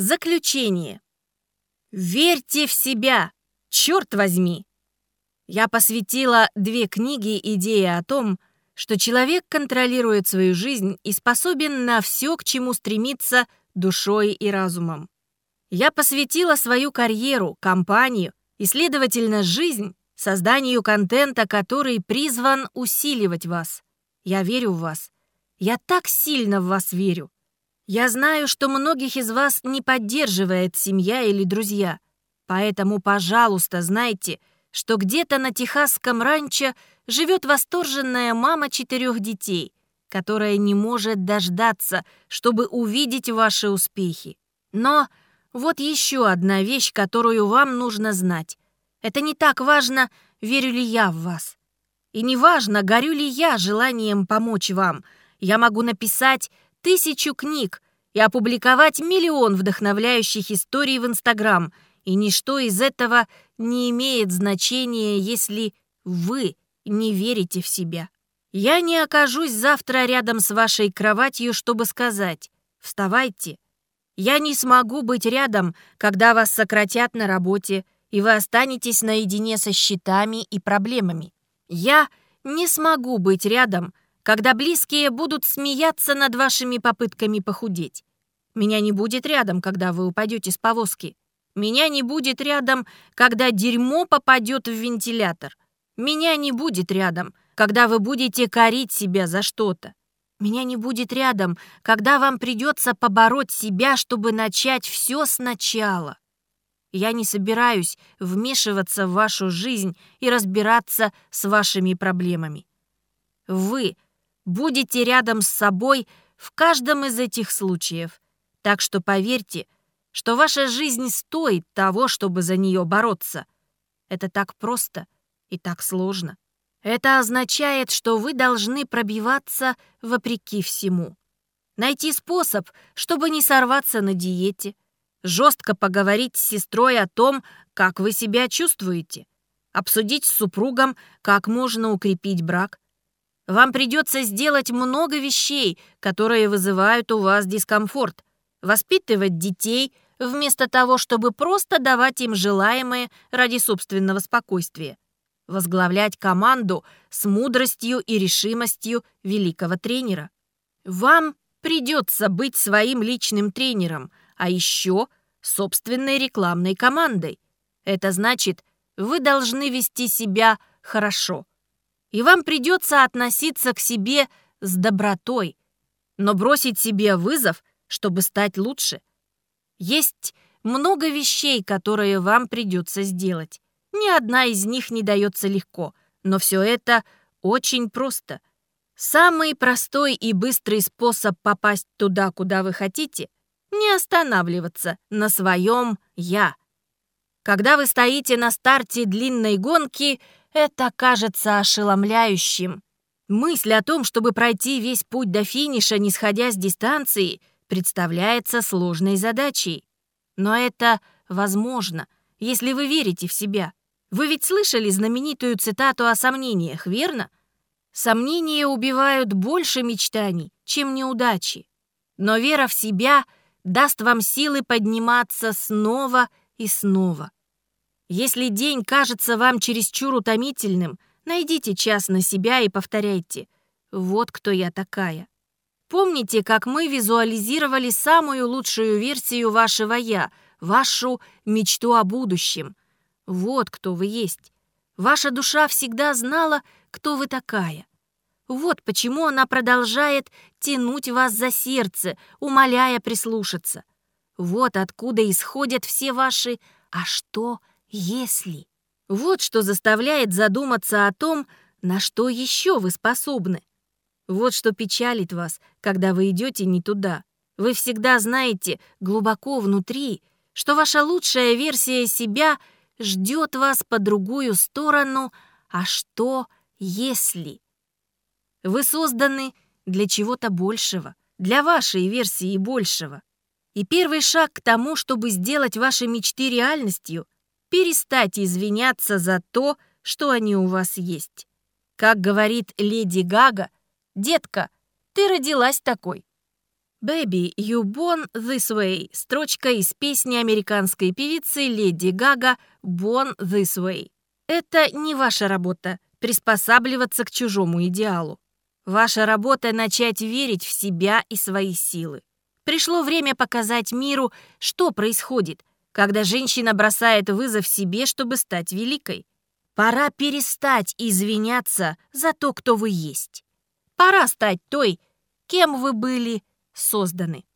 Заключение. Верьте в себя, черт возьми! Я посвятила две книги идее о том, что человек контролирует свою жизнь и способен на все, к чему стремится душой и разумом. Я посвятила свою карьеру, компанию и, следовательно, жизнь созданию контента, который призван усиливать вас. Я верю в вас. Я так сильно в вас верю. Я знаю, что многих из вас не поддерживает семья или друзья. Поэтому, пожалуйста, знайте, что где-то на техасском ранчо живет восторженная мама четырех детей, которая не может дождаться, чтобы увидеть ваши успехи. Но вот еще одна вещь, которую вам нужно знать. Это не так важно, верю ли я в вас. И не важно, горю ли я желанием помочь вам. Я могу написать тысячу книг и опубликовать миллион вдохновляющих историй в Инстаграм, и ничто из этого не имеет значения, если вы не верите в себя. Я не окажусь завтра рядом с вашей кроватью, чтобы сказать «Вставайте». Я не смогу быть рядом, когда вас сократят на работе, и вы останетесь наедине со счетами и проблемами. Я не смогу быть рядом, когда близкие будут смеяться над вашими попытками похудеть. Меня не будет рядом, когда вы упадете с повозки. Меня не будет рядом, когда дерьмо попадет в вентилятор. Меня не будет рядом, когда вы будете корить себя за что-то. Меня не будет рядом, когда вам придется побороть себя, чтобы начать все сначала. Я не собираюсь вмешиваться в вашу жизнь и разбираться с вашими проблемами. Вы будете рядом с собой в каждом из этих случаев. Так что поверьте, что ваша жизнь стоит того, чтобы за нее бороться. Это так просто и так сложно. Это означает, что вы должны пробиваться вопреки всему. Найти способ, чтобы не сорваться на диете – жестко поговорить с сестрой о том, как вы себя чувствуете, обсудить с супругом, как можно укрепить брак. Вам придется сделать много вещей, которые вызывают у вас дискомфорт, воспитывать детей вместо того, чтобы просто давать им желаемое ради собственного спокойствия, возглавлять команду с мудростью и решимостью великого тренера. Вам придется быть своим личным тренером – а еще собственной рекламной командой. Это значит, вы должны вести себя хорошо. И вам придется относиться к себе с добротой, но бросить себе вызов, чтобы стать лучше. Есть много вещей, которые вам придется сделать. Ни одна из них не дается легко, но все это очень просто. Самый простой и быстрый способ попасть туда, куда вы хотите, не останавливаться на своем «я». Когда вы стоите на старте длинной гонки, это кажется ошеломляющим. Мысль о том, чтобы пройти весь путь до финиша, не сходя с дистанции, представляется сложной задачей. Но это возможно, если вы верите в себя. Вы ведь слышали знаменитую цитату о сомнениях, верно? Сомнения убивают больше мечтаний, чем неудачи. Но вера в себя — даст вам силы подниматься снова и снова. Если день кажется вам чересчур утомительным, найдите час на себя и повторяйте «Вот кто я такая». Помните, как мы визуализировали самую лучшую версию вашего «я», вашу мечту о будущем. Вот кто вы есть. Ваша душа всегда знала, кто вы такая. Вот почему она продолжает тянуть вас за сердце, умоляя прислушаться. Вот откуда исходят все ваши «а что, если?». Вот что заставляет задуматься о том, на что еще вы способны. Вот что печалит вас, когда вы идете не туда. Вы всегда знаете глубоко внутри, что ваша лучшая версия себя ждет вас по другую сторону, а что, если? Вы созданы для чего-то большего, для вашей версии большего. И первый шаг к тому, чтобы сделать ваши мечты реальностью, перестать извиняться за то, что они у вас есть. Как говорит леди Гага, «Детка, ты родилась такой». Baby, you born this way. Строчка из песни американской певицы Леди Гага Born this way. Это не ваша работа — приспосабливаться к чужому идеалу. Ваша работа — начать верить в себя и свои силы. Пришло время показать миру, что происходит, когда женщина бросает вызов себе, чтобы стать великой. Пора перестать извиняться за то, кто вы есть. Пора стать той, кем вы были созданы.